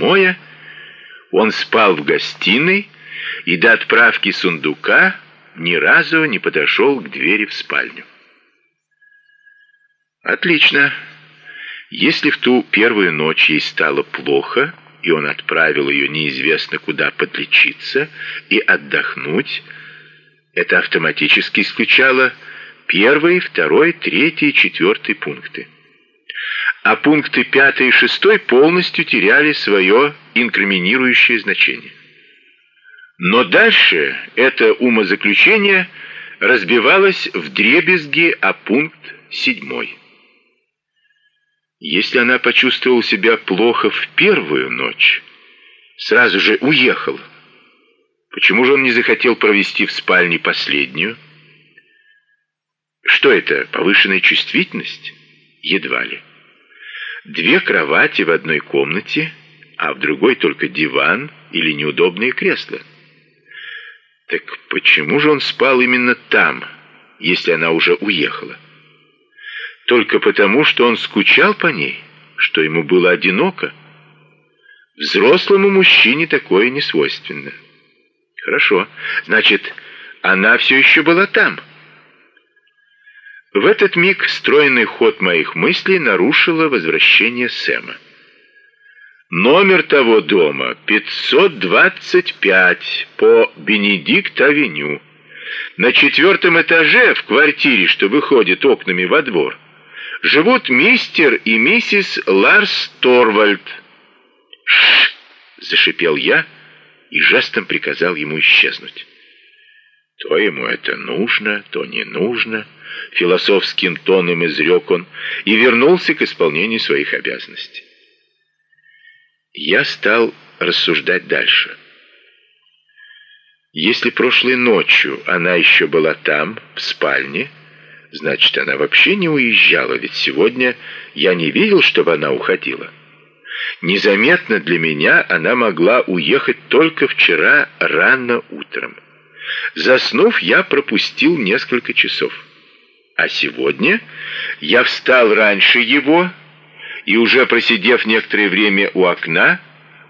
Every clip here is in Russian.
седьмое, он спал в гостиной и до отправки сундука ни разу не подошел к двери в спальню. Отлично. Если в ту первую ночь ей стало плохо, и он отправил ее неизвестно куда подлечиться и отдохнуть, это автоматически исключало первый, второй, третий четвертый пункты. А пункты пятый и шестой полностью теряли свое инкриминирующее значение. Но дальше это умозаключение разбивалось в дребезги о пункт седьмой. Если она почувствовала себя плохо в первую ночь, сразу же уехала. Почему же он не захотел провести в спальне последнюю? Что это, повышенная чувствительность? Едва ли. Две кровати в одной комнате, а в другой только диван или неудобные кресла. Так почему же он спал именно там, если она уже уехала? только потому, что он скучал по ней, что ему было одиноко. Взрослому мужчине такое не свойственно. Хорошо, значит, она все еще была там. В этот миг стройный ход моих мыслей нарушило возвращение Сэма. Номер того дома 525 по Бенедикт-авеню. На четвертом этаже в квартире, что выходит окнами во двор, живут мистер и миссис Ларс Торвальд. «Ш!» — зашипел я и жестом приказал ему исчезнуть. То ему это нужно, то не нужно, философским тоном изрек он и вернулся к исполнению своих обязанностей. Я стал рассуждать дальше. Если прошлой ночью она еще была там, в спальне, Значит, она вообще не уезжала, ведь сегодня я не видел, чтобы она уходила. Незаметно для меня она могла уехать только вчера рано утром. Заснув, я пропустил несколько часов. А сегодня я встал раньше его и уже просидев некоторое время у окна,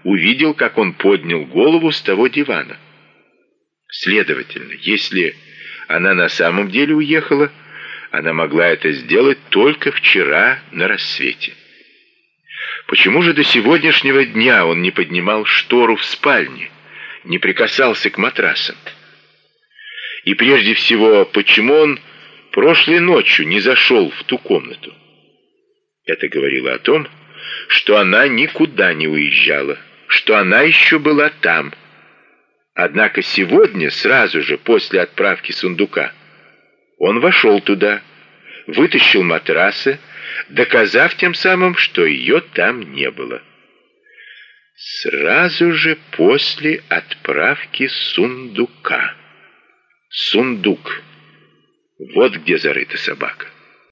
увидел, как он поднял голову с того дивана. Следовательно, если она на самом деле уехала, она могла это сделать только вчера на рассвете. Почему же до сегодняшнего дня он не поднимал штору в спальне, не прикасался к матрасам? И прежде всего, почему он прошлой ночью не зашел в ту комнату? Это говорило о том, что она никуда не уезжала, что она еще была там. Однако сегодня, сразу же после отправки сундука, он вошел туда, вытащил матрасы, доказав тем самым, что ее там не было. Сразу же после отправки сундука. Сундук. Вот где зарыта собака.